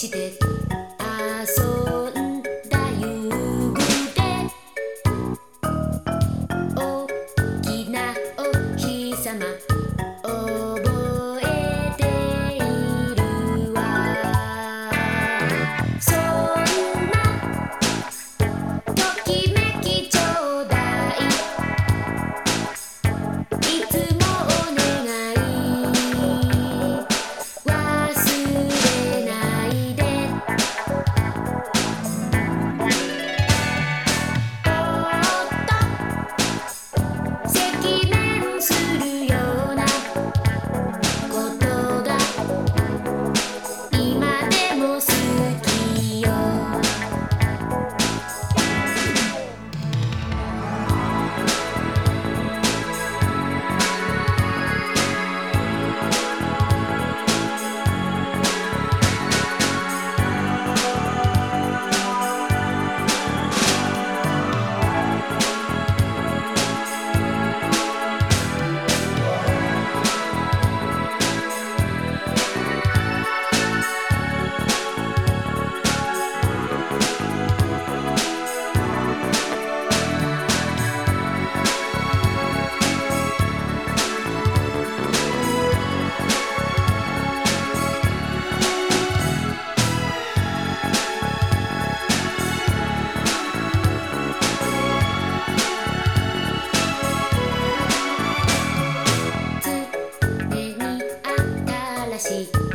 she did. así.